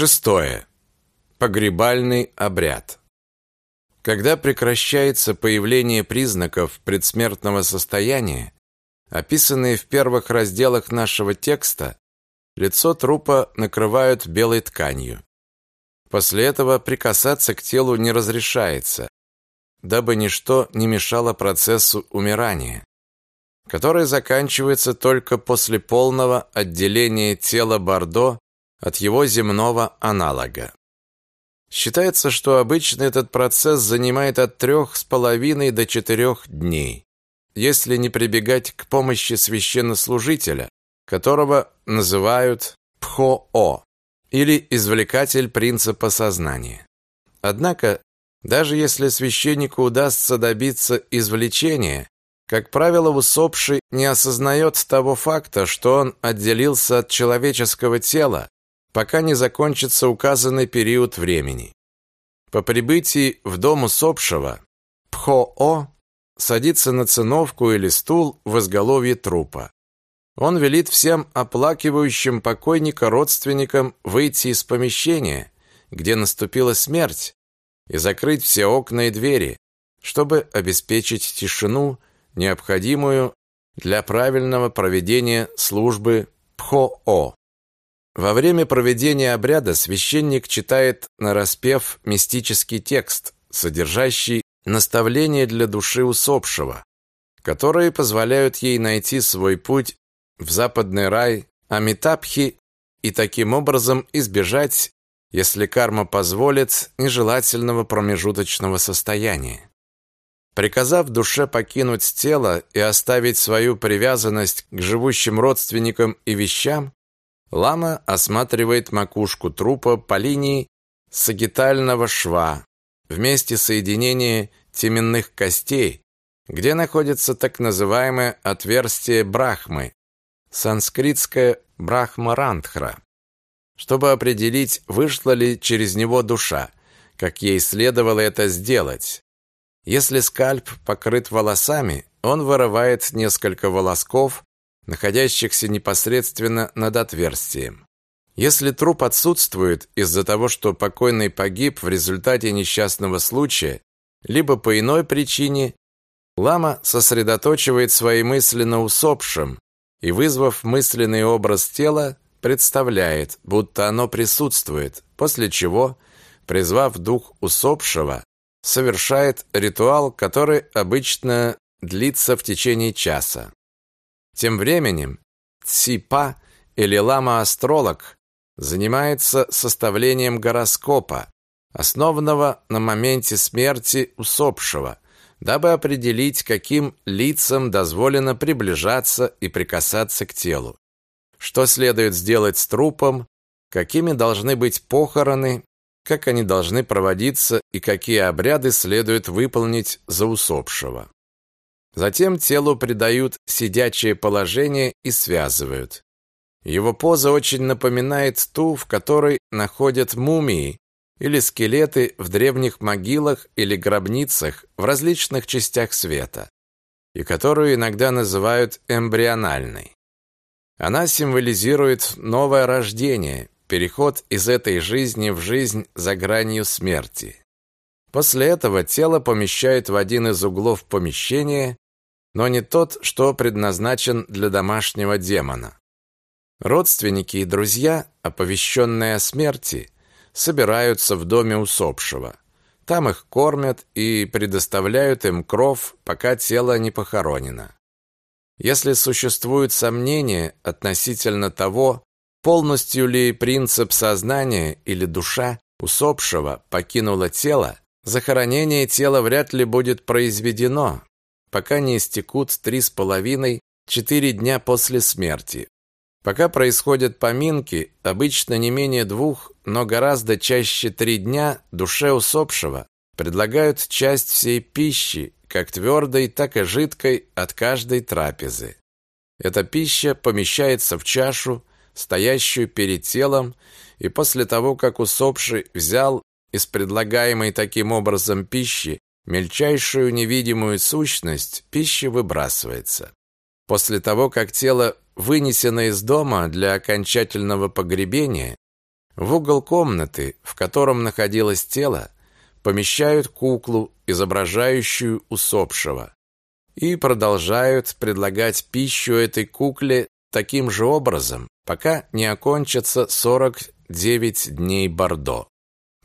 Шестое. Погребальный обряд. Когда прекращается появление признаков предсмертного состояния, описанные в первых разделах нашего текста, лицо трупа накрывают белой тканью. После этого прикасаться к телу не разрешается, дабы ничто не мешало процессу умирания, который заканчивается только после полного отделения тела Бордо от его земного аналога. Считается, что обычно этот процесс занимает от трех с половиной до четырех дней, если не прибегать к помощи священнослужителя, которого называют пхо-о или извлекатель принципа сознания. Однако, даже если священнику удастся добиться извлечения, как правило, усопший не осознает того факта, что он отделился от человеческого тела пока не закончится указанный период времени. По прибытии в дом усопшего Пхо-О садится на циновку или стул в изголовье трупа. Он велит всем оплакивающим покойника родственникам выйти из помещения, где наступила смерть, и закрыть все окна и двери, чтобы обеспечить тишину, необходимую для правильного проведения службы Пхо-О. Во время проведения обряда священник читает нараспев мистический текст, содержащий наставления для души усопшего, которые позволяют ей найти свой путь в западный рай Амитабхи и таким образом избежать, если карма позволит, нежелательного промежуточного состояния. Приказав душе покинуть тело и оставить свою привязанность к живущим родственникам и вещам, Лама осматривает макушку трупа по линии сагитального шва в месте соединения теменных костей, где находится так называемое отверстие брахмы, санскритское брахмарандхра, чтобы определить, вышла ли через него душа, как ей следовало это сделать. Если скальп покрыт волосами, он вырывает несколько волосков находящихся непосредственно над отверстием. Если труп отсутствует из-за того, что покойный погиб в результате несчастного случая, либо по иной причине, лама сосредоточивает свои мысли на усопшем и, вызвав мысленный образ тела, представляет, будто оно присутствует, после чего, призвав дух усопшего, совершает ритуал, который обычно длится в течение часа. Тем временем Ципа или лама-астролог занимается составлением гороскопа, основанного на моменте смерти усопшего, дабы определить, каким лицам дозволено приближаться и прикасаться к телу. Что следует сделать с трупом, какими должны быть похороны, как они должны проводиться и какие обряды следует выполнить за усопшего. Затем телу придают сидячее положение и связывают. Его поза очень напоминает ту, в которой находят мумии или скелеты в древних могилах или гробницах в различных частях света, и которую иногда называют эмбриональной. Она символизирует новое рождение, переход из этой жизни в жизнь за гранью смерти. После этого тело помещают в один из углов помещения, но не тот, что предназначен для домашнего демона. Родственники и друзья, оповещенные о смерти, собираются в доме усопшего. Там их кормят и предоставляют им кров, пока тело не похоронено. Если существуют сомнения относительно того, полностью ли принцип сознания или душа усопшего покинула тело, захоронение тела вряд ли будет произведено, пока не истекут три с половиной-четыре дня после смерти. Пока происходят поминки, обычно не менее двух, но гораздо чаще три дня душе усопшего предлагают часть всей пищи, как твердой, так и жидкой, от каждой трапезы. Эта пища помещается в чашу, стоящую перед телом, и после того, как усопший взял из предлагаемой таким образом пищи мельчайшую невидимую сущность, пища выбрасывается. После того, как тело вынесено из дома для окончательного погребения, В угол комнаты, в котором находилось тело, помещают куклу, изображающую усопшего, и продолжают предлагать пищу этой кукле таким же образом, пока не окончатся 49 дней Бордо.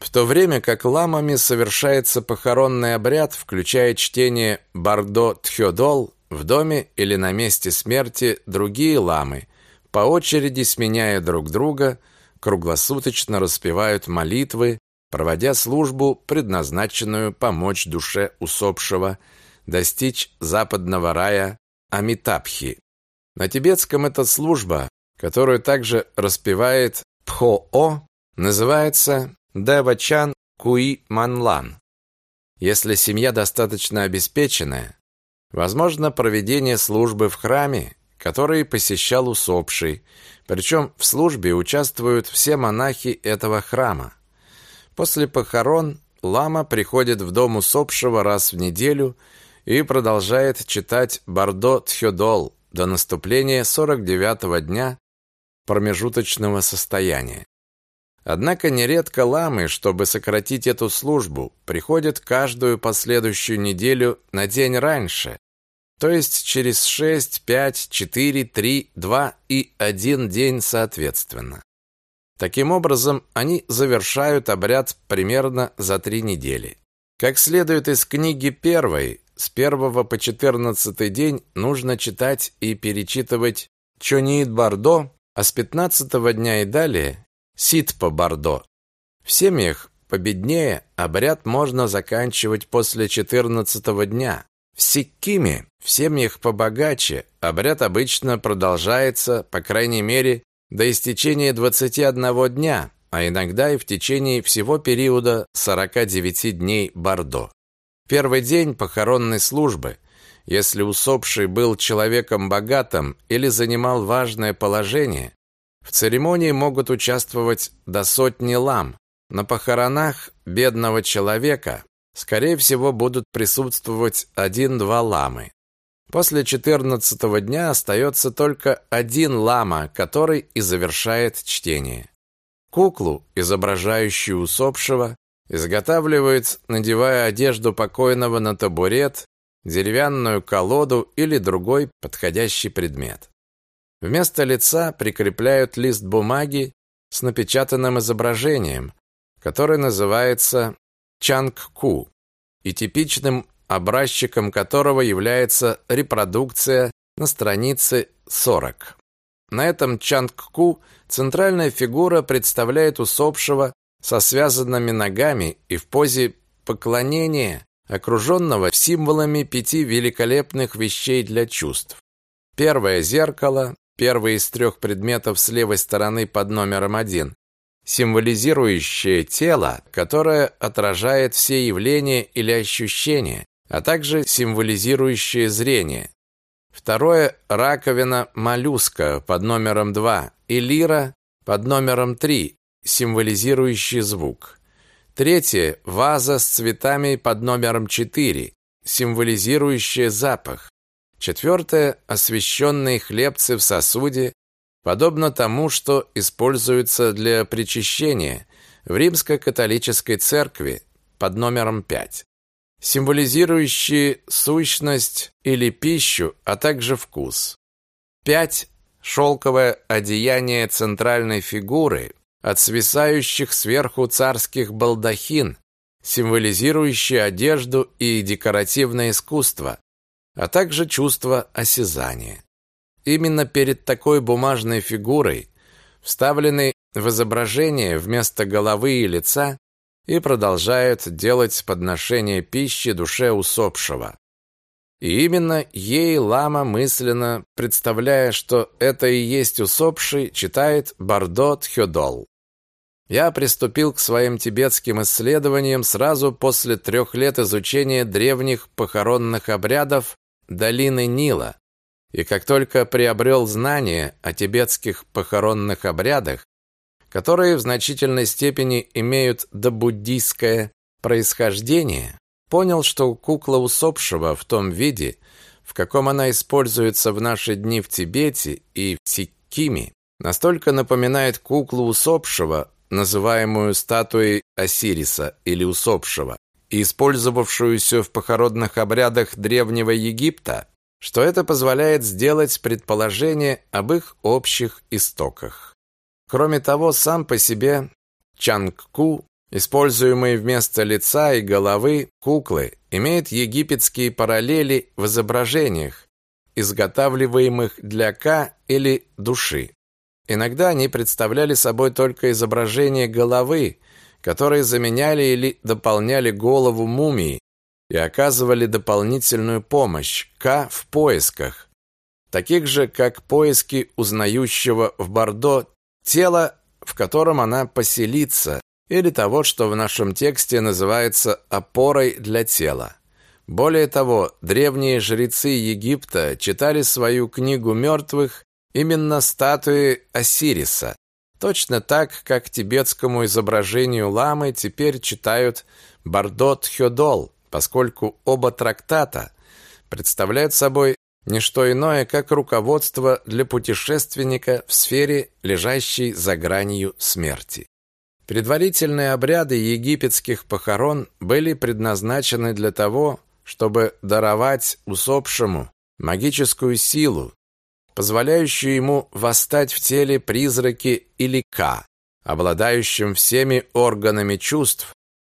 В то время как ламами совершается похоронный обряд, включая чтение Бордо Тхёдол, в доме или на месте смерти другие ламы, по очереди сменяя друг друга, круглосуточно распевают молитвы, проводя службу, предназначенную помочь душе усопшего достичь западного рая Амитабхи. На тибетском эта служба, которую также распевает Пхо-О, называется Девачан Куи Манлан. Если семья достаточно обеспеченная, возможно проведение службы в храме, который посещал усопший, причем в службе участвуют все монахи этого храма. После похорон лама приходит в дом усопшего раз в неделю и продолжает читать Бардо Тхёдол до наступления 49-го дня промежуточного состояния. Однако нередко ламы, чтобы сократить эту службу, приходят каждую последующую неделю на день раньше, то есть через 6, 5, 4, 3, 2 и 1 день соответственно. Таким образом, они завершают обряд примерно за три недели. Как следует из книги первой, с 1 по 14 день нужно читать и перечитывать Чониит Бардо, а с 15 дня и далее Ситпа Бардо. В семьях победнее обряд можно заканчивать после 14 дня. В Сиккиме, в семьях побогаче, обряд обычно продолжается, по крайней мере, до истечения 21 дня, а иногда и в течение всего периода 49 дней Бардо. Первый день похоронной службы, если усопший был человеком богатым или занимал важное положение, в церемонии могут участвовать до сотни лам. На похоронах бедного человека, скорее всего, будут присутствовать один-два ламы. После 14 дня остается только один лама, который и завершает чтение. Куклу, изображающую усопшего, изготавливают, надевая одежду покойного на табурет, деревянную колоду или другой подходящий предмет. Вместо лица прикрепляют лист бумаги с напечатанным изображением, который называется чангку, и типичным образчиком которого является репродукция на странице 40. На этом чангку центральная фигура представляет усопшего со связанными ногами и в позе поклонения, окруженного символами пяти великолепных вещей для чувств. Первое зеркало, первый из трех предметов с левой стороны под номером один, символизирующее тело, которое отражает все явления или ощущения, а также символизирующее зрение. Второе – раковина моллюска под номером 2 и лира под номером 3, символизирующий звук. Третье – ваза с цветами под номером 4, символизирующая запах. Четвертое – освященные хлебцы в сосуде, подобно тому, что используется для причащения в римско-католической церкви под номером 5, символизирующие сущность или пищу, а также вкус. 5. Шелковое одеяние центральной фигуры от свисающих сверху царских балдахин, символизирующие одежду и декоративное искусство, а также чувство осязания. Именно перед такой бумажной фигурой, вставленной в изображение вместо головы и лица, и продолжают делать подношение пищи душе усопшего. И именно ей лама мысленно, представляя, что это и есть усопший, читает Бардо Тхёдол. Я приступил к своим тибетским исследованиям сразу после трех лет изучения древних похоронных обрядов долины Нила. И как только приобрел знания о тибетских похоронных обрядах, которые в значительной степени имеют добуддийское происхождение, понял, что кукла усопшего в том виде, в каком она используется в наши дни в Тибете и в Сиккиме, настолько напоминает куклу усопшего, называемую статуей Осириса или усопшего, использовавшуюся в похоронных обрядах древнего Египта, что это позволяет сделать предположение об их общих истоках. Кроме того, сам по себе Чангку, используемый вместо лица и головы куклы, имеет египетские параллели в изображениях, изготавливаемых для ка или души. Иногда они представляли собой только изображение головы, которые заменяли или дополняли голову мумии и оказывали дополнительную помощь К в поисках, таких же, как поиски узнающего в Бордо тела, в котором она поселится, или того, что в нашем тексте называется опорой для тела. Более того, древние жрецы Египта читали свою книгу мертвых именно статуи Осириса, точно так, как тибетскому изображению ламы теперь читают Бардот Хёдол, поскольку оба трактата представляют собой не что иное, как руководство для путешественника в сфере, лежащей за гранью смерти. Предварительные обряды египетских похорон были предназначены для того, чтобы даровать усопшему магическую силу, позволяющую ему восстать в теле призраки или ка, обладающим всеми органами чувств.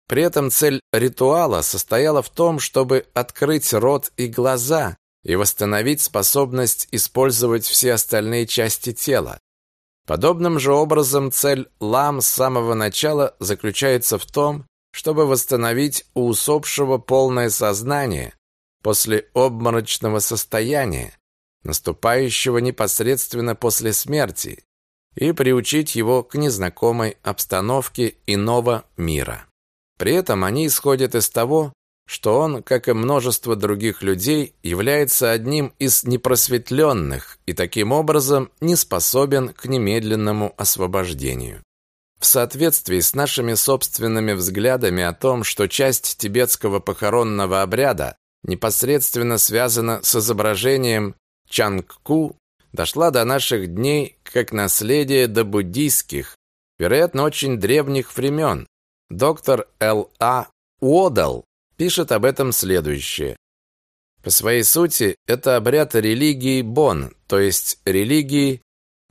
При этом цель ритуала состояла в том, чтобы открыть рот и глаза и восстановить способность использовать все остальные части тела. Подобным же образом цель лам с самого начала заключается в том, чтобы восстановить у усопшего полное сознание после обморочного состояния, наступающего непосредственно после смерти, и приучить его к незнакомой обстановке иного мира. При этом они исходят из того, что он, как и множество других людей, является одним из непросветленных и таким образом не способен к немедленному освобождению. В соответствии с нашими собственными взглядами о том, что часть тибетского похоронного обряда непосредственно связана с изображением Чангку, дошла до наших дней как наследие до буддийских, вероятно, очень древних времен. Доктор Л.А. Уодал пишет об этом следующее. По своей сути, это обряд религии Бон, то есть религии,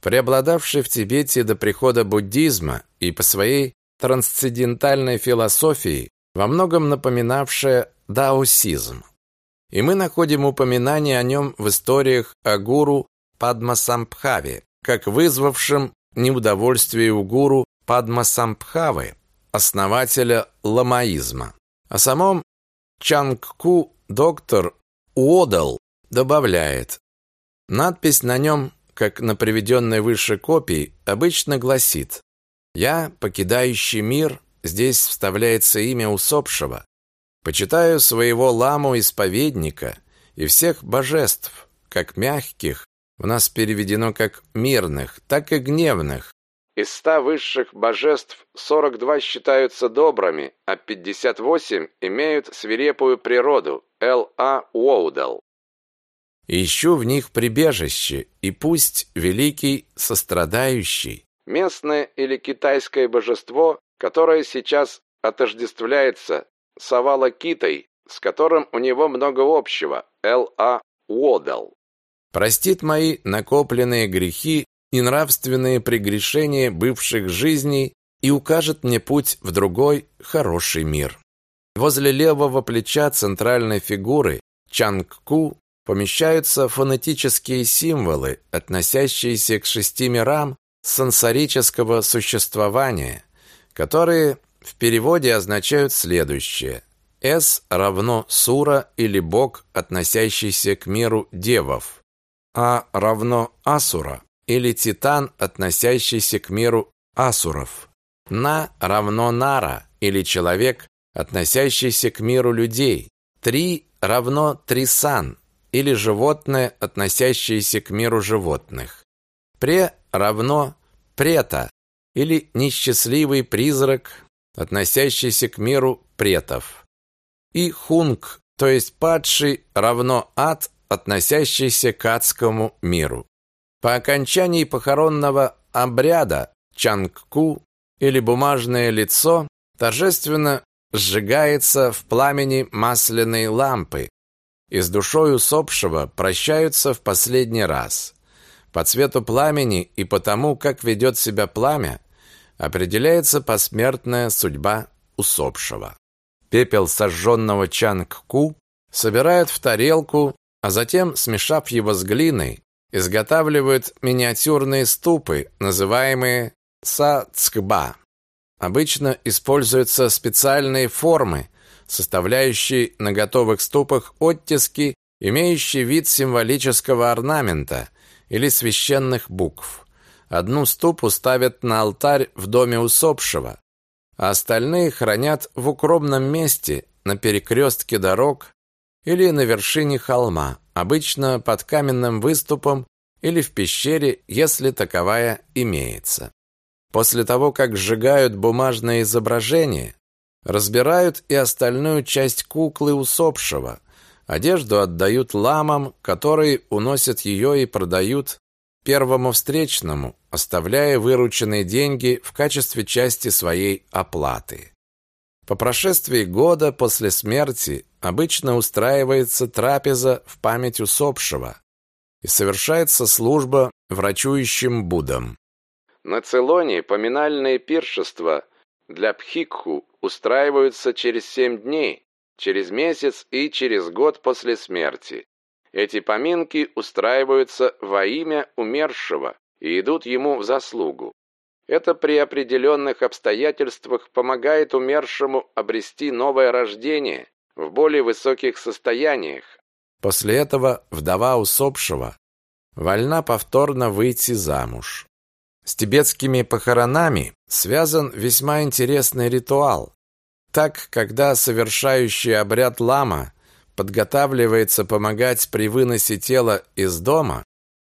преобладавшей в Тибете до прихода буддизма и по своей трансцендентальной философии, во многом напоминавшая даосизм. И мы находим упоминание о нем в историях о гуру Падмасамбхаве, как вызвавшем неудовольствие у гуру Падмасамбхавы, основателя ламаизма. О самом Чангку доктор Уодал добавляет, надпись на нем, как на приведенной выше копии, обычно гласит «Я, покидающий мир, здесь вставляется имя усопшего, почитаю своего ламу-исповедника и всех божеств, как мягких, у нас переведено как мирных, так и гневных, из ста высших божеств 42 считаются добрыми, а 58 имеют свирепую природу. Л.А. Уоудал. Ищу в них прибежище, и пусть великий сострадающий, местное или китайское божество, которое сейчас отождествляется с Авалокитой, с которым у него много общего, Л.А. Уодал, простит мои накопленные грехи и нравственные прегрешения бывших жизней и укажет мне путь в другой, хороший мир. Возле левого плеча центральной фигуры Чангку помещаются фонетические символы, относящиеся к шести мирам сенсорического существования, которые в переводе означают следующее. «С» равно «сура» или «бог», относящийся к миру девов. «А» равно «асура», или титан, относящийся к миру асуров. На равно нара, или человек, относящийся к миру людей. Три равно трисан, или животное, относящееся к миру животных. Пре равно прета, или несчастливый призрак, относящийся к миру претов. И хунг, то есть падший, равно ад, относящийся к адскому миру. По окончании похоронного обряда Чангку или бумажное лицо торжественно сжигается в пламени масляной лампы, и с душой усопшего прощаются в последний раз. По цвету пламени и по тому, как ведет себя пламя, определяется посмертная судьба усопшего. Пепел сожженного Чанг-Ку собирают в тарелку, а затем, смешав его с глиной, изготавливают миниатюрные ступы, называемые са-цкба. Обычно используются специальные формы, составляющие на готовых ступах оттиски, имеющие вид символического орнамента или священных букв. Одну ступу ставят на алтарь в доме усопшего, а остальные хранят в укромном месте на перекрестке дорог или на вершине холма, обычно под каменным выступом или в пещере, если таковая имеется. После того, как сжигают бумажное изображение, разбирают и остальную часть куклы усопшего. Одежду отдают ламам, которые уносят ее и продают первому встречному, оставляя вырученные деньги в качестве части своей оплаты. По прошествии года после смерти обычно устраивается трапеза в память усопшего и совершается служба врачующим Буддам. На Цейлоне поминальные пиршества для пхикху устраиваются через семь дней, через месяц и через год после смерти. Эти поминки устраиваются во имя умершего и идут ему в заслугу. Это при определенных обстоятельствах помогает умершему обрести новое рождение в более высоких состояниях. После этого вдова усопшего вольна повторно выйти замуж. С тибетскими похоронами связан весьма интересный ритуал. Так, когда совершающий обряд лама подготавливается помогать при выносе тела из дома,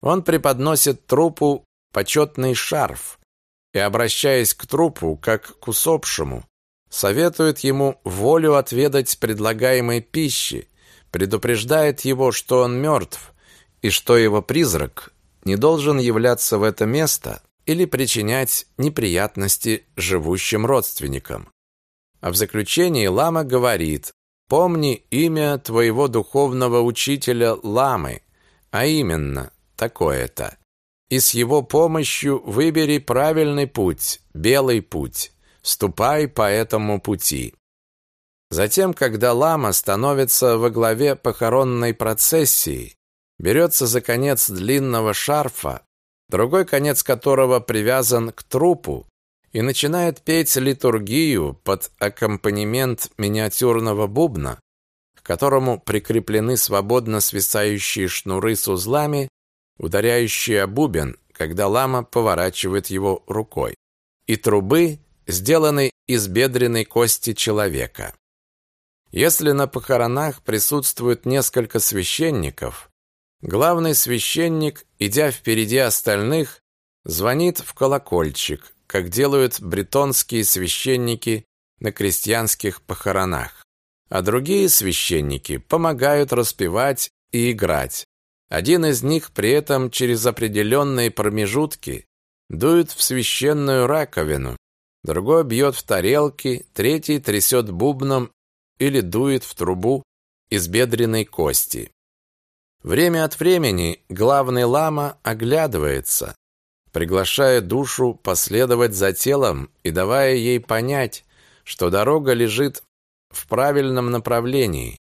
он преподносит трупу почетный шарф и, обращаясь к трупу, как к усопшему, советует ему волю отведать предлагаемой пищи, предупреждает его, что он мертв и что его призрак не должен являться в это место или причинять неприятности живущим родственникам. А в заключении лама говорит «Помни имя твоего духовного учителя ламы, а именно такое-то, и с его помощью выбери правильный путь, белый путь, ступай по этому пути». Затем, когда лама становится во главе похоронной процессии, берется за конец длинного шарфа, другой конец которого привязан к трупу, и начинает петь литургию под аккомпанемент миниатюрного бубна, к которому прикреплены свободно свисающие шнуры с узлами, ударяющие о бубен, когда лама поворачивает его рукой, и трубы, сделанные из бедренной кости человека. Если на похоронах присутствует несколько священников, главный священник, идя впереди остальных, звонит в колокольчик, как делают бретонские священники на крестьянских похоронах. А другие священники помогают распевать и играть. Один из них при этом через определенные промежутки дует в священную раковину, другой бьет в тарелки, третий трясет бубном или дует в трубу из бедренной кости. Время от времени главный лама оглядывается, приглашая душу последовать за телом и давая ей понять, что дорога лежит в правильном направлении.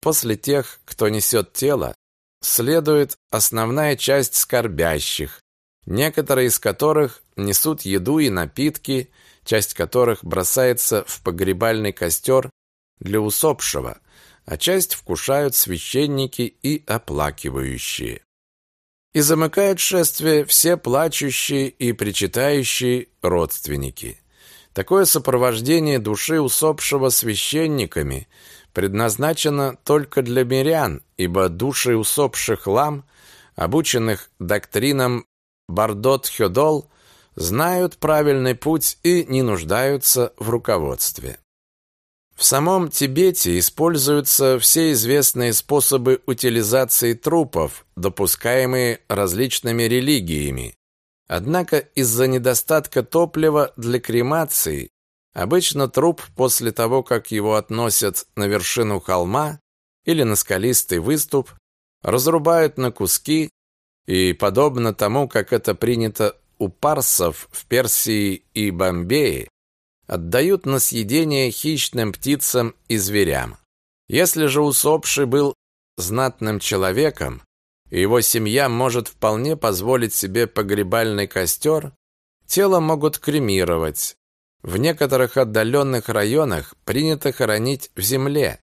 После тех, кто несет тело, следует основная часть скорбящих, некоторые из которых несут еду и напитки, часть которых бросается в погребальный костер для усопшего, а часть вкушают священники и оплакивающие и замыкают шествие все плачущие и причитающие родственники. Такое сопровождение души усопшего священниками предназначено только для мирян, ибо души усопших лам, обученных доктринам Бардот-Хёдол, знают правильный путь и не нуждаются в руководстве. В самом Тибете используются все известные способы утилизации трупов, допускаемые различными религиями. Однако из-за недостатка топлива для кремации обычно труп после того, как его относят на вершину холма или на скалистый выступ, разрубают на куски и, подобно тому, как это принято у парсов в Персии и Бомбее, отдают на съедение хищным птицам и зверям. Если же усопший был знатным человеком, и его семья может вполне позволить себе погребальный костер, тело могут кремировать. В некоторых отдаленных районах принято хоронить в земле.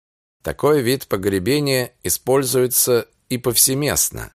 Такой вид погребения используется и повсеместно.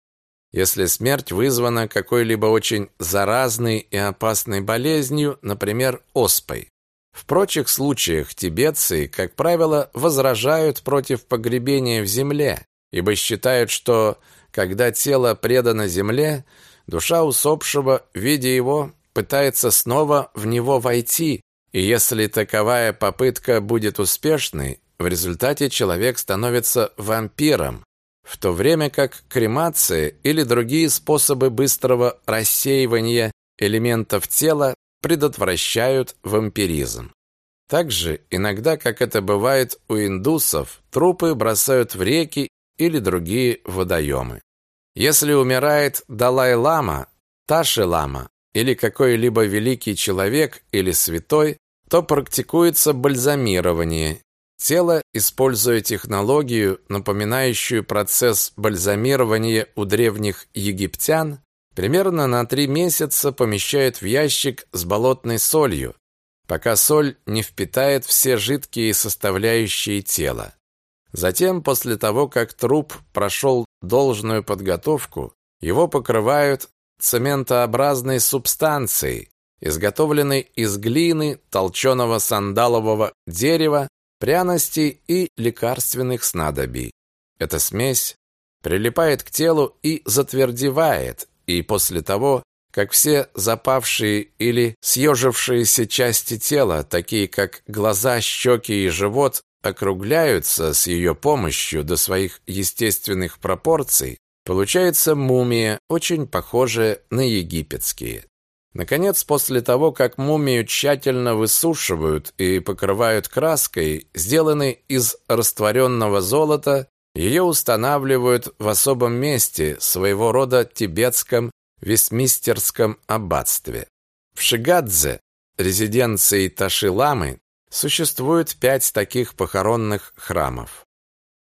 Если смерть вызвана какой-либо очень заразной и опасной болезнью, например, оспой. В прочих случаях тибетцы, как правило, возражают против погребения в земле, ибо считают, что когда тело предано земле, душа усопшего, видя его, пытается снова в него войти, и если таковая попытка будет успешной, в результате человек становится вампиром, в то время как кремация или другие способы быстрого рассеивания элементов тела предотвращают вампиризм. Также иногда, как это бывает у индусов, трупы бросают в реки или другие водоемы. Если умирает Далай-лама, Таши-лама или какой-либо великий человек или святой, то практикуется бальзамирование. Тело, используя технологию, напоминающую процесс бальзамирования у древних египтян, примерно на три месяца помещают в ящик с болотной солью, пока соль не впитает все жидкие составляющие тела. Затем, после того, как труп прошел должную подготовку, его покрывают цементообразной субстанцией, изготовленной из глины, толченого сандалового дерева, пряностей и лекарственных снадобий. Эта смесь прилипает к телу и затвердевает, и после того, как все запавшие или съежившиеся части тела, такие как глаза, щеки и живот, округляются с ее помощью до своих естественных пропорций, получается мумия, очень похожая на египетские. Наконец, после того, как мумию тщательно высушивают и покрывают краской, сделанной из растворенного золота, ее устанавливают в особом месте, своего рода тибетском Вестмистерском аббатстве. В Шигадзе, резиденции Ташиламы, Существует пять таких похоронных храмов.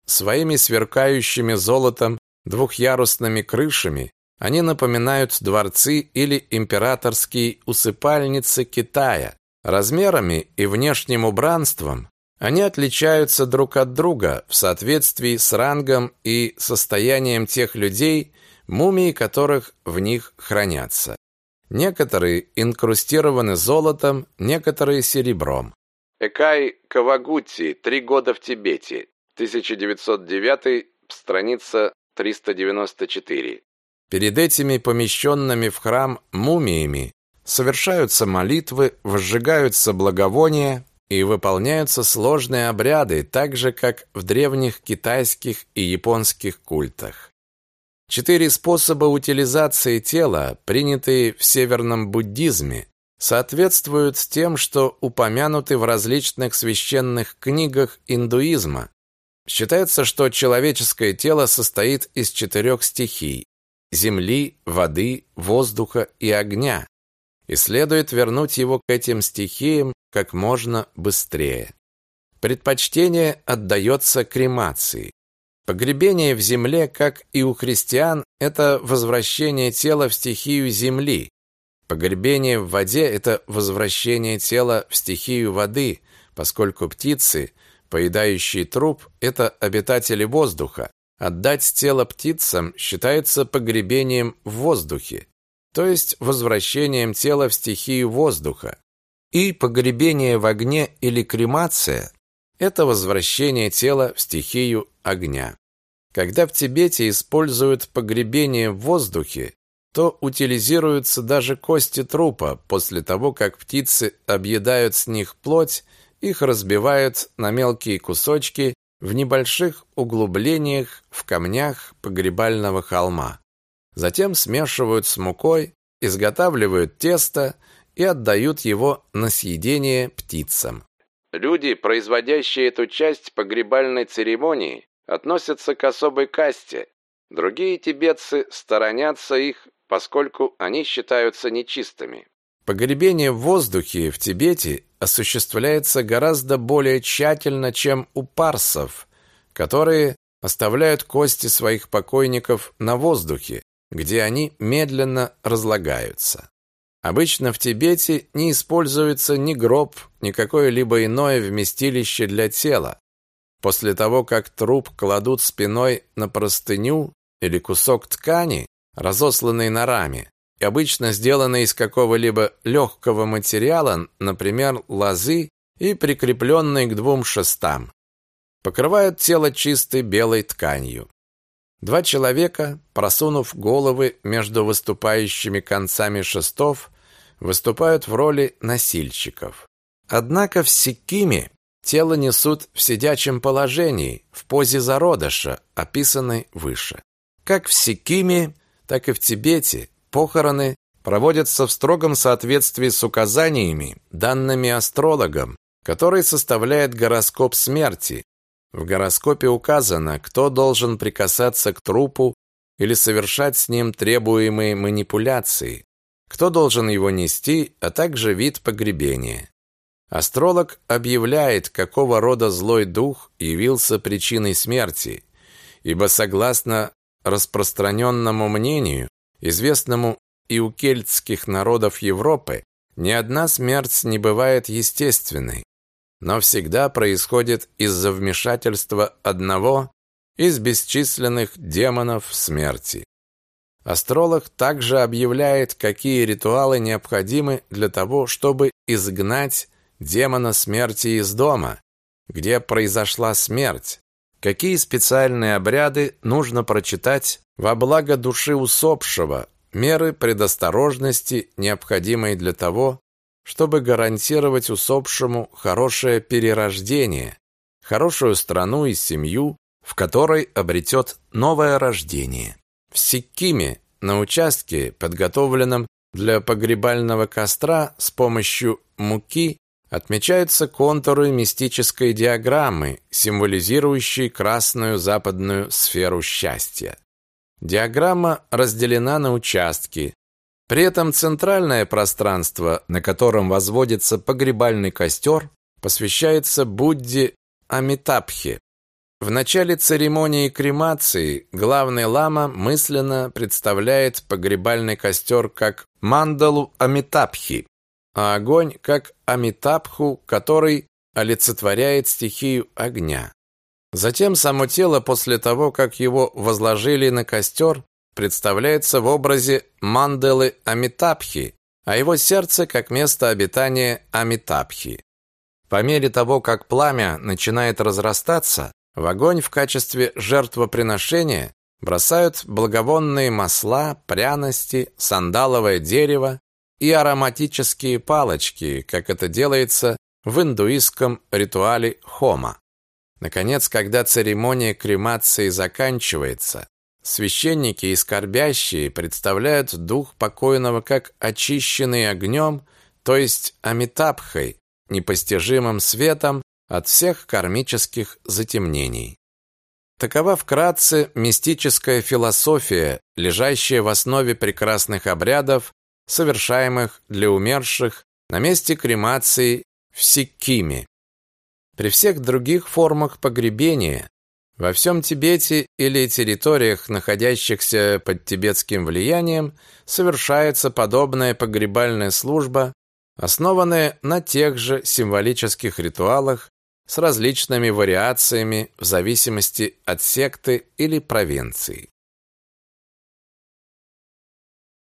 Своими сверкающими золотом двухъярусными крышами они напоминают дворцы или императорские усыпальницы Китая. Размерами и внешним убранством они отличаются друг от друга в соответствии с рангом и состоянием тех людей, мумии которых в них хранятся. Некоторые инкрустированы золотом, некоторые серебром. Экай Кавагути «Три года в Тибете», 1909, страница 394. Перед этими помещенными в храм мумиями совершаются молитвы, возжигаются благовония и выполняются сложные обряды, так же, как в древних китайских и японских культах. Четыре способа утилизации тела, принятые в северном буддизме, соответствуют тем, что упомянуты в различных священных книгах индуизма. Считается, что человеческое тело состоит из четырех стихий – земли, воды, воздуха и огня, и следует вернуть его к этим стихиям как можно быстрее. Предпочтение отдается кремации. Погребение в земле, как и у христиан, это возвращение тела в стихию земли, Погребение в воде – это возвращение тела в стихию воды, поскольку птицы, поедающие труп, это обитатели воздуха. Отдать тело птицам считается погребением в воздухе, то есть возвращением тела в стихию воздуха. И погребение в огне или кремация – это возвращение тела в стихию огня. Когда в Тибете используют погребение в воздухе, то утилизируются даже кости трупа. После того, как птицы объедают с них плоть, их разбивают на мелкие кусочки в небольших углублениях в камнях погребального холма. Затем смешивают с мукой, изготавливают тесто и отдают его на съедение птицам. Люди, производящие эту часть погребальной церемонии, относятся к особой касте. Другие тибетцы сторонятся их, поскольку они считаются нечистыми. Погребение в воздухе в Тибете осуществляется гораздо более тщательно, чем у парсов, которые оставляют кости своих покойников на воздухе, где они медленно разлагаются. Обычно в Тибете не используется ни гроб, ни какое-либо иное вместилище для тела. После того, как труп кладут спиной на простыню или кусок ткани, разосланный на раме, и обычно сделанный из какого-либо легкого материала, например, лозы, и прикрепленный к двум шестам, покрывают тело чистой белой тканью. Два человека, просунув головы между выступающими концами шестов, выступают в роли носильщиков. Однако в Сикиме тело несут в сидячем положении, в позе зародыша, описанной выше. Как в Сикиме, так и в Тибете похороны проводятся в строгом соответствии с указаниями, данными астрологом, который составляет гороскоп смерти, в гороскопе указано, кто должен прикасаться к трупу или совершать с ним требуемые манипуляции, кто должен его нести, а также вид погребения. Астролог объявляет, какого рода злой дух явился причиной смерти, ибо согласно распространенному мнению, известному и у кельтских народов Европы, ни одна смерть не бывает естественной, но всегда происходит из-за вмешательства одного из бесчисленных демонов смерти. Астролог также объявляет, какие ритуалы необходимы для того, чтобы изгнать демона смерти из дома, где произошла смерть, какие специальные обряды нужно прочитать во благо души усопшего, меры предосторожности, необходимые для того, чтобы гарантировать усопшему хорошее перерождение, хорошую страну и семью, в которой обретет новое рождение. В Сиккиме, на участке, подготовленном для погребального костра с помощью муки, отмечаются контуры мистической диаграммы, символизирующей красную западную сферу счастья. Диаграмма разделена на участки, при этом центральное пространство, на котором возводится погребальный костер, посвящается Будде Амитабхе. В начале церемонии кремации главный лама мысленно представляет погребальный костер как мандалу Амитабхи, а огонь как Амитабху, который олицетворяет стихию огня. Затем само тело после того, как его возложили на костер, представляется в образе Манделы Амитабхи, а его сердце как место обитания Амитабхи. По мере того, как пламя начинает разрастаться, в огонь в качестве жертвоприношения бросают благовонные масла, пряности, сандаловое дерево и ароматические палочки, как это делается в индуистском ритуале хома. Наконец, когда церемония кремации заканчивается, Священники и скорбящие представляют дух покойного как очищенный огнем, то есть амитабхой, непостижимым светом от всех кармических затемнений. Такова вкратце мистическая философия, лежащая в основе прекрасных обрядов, совершаемых для умерших на месте кремации в Сиккиме. При всех других формах погребения во всем Тибете или территориях, находящихся под тибетским влиянием, совершается подобная погребальная служба, основанная на тех же символических ритуалах с различными вариациями в зависимости от секты или провинции.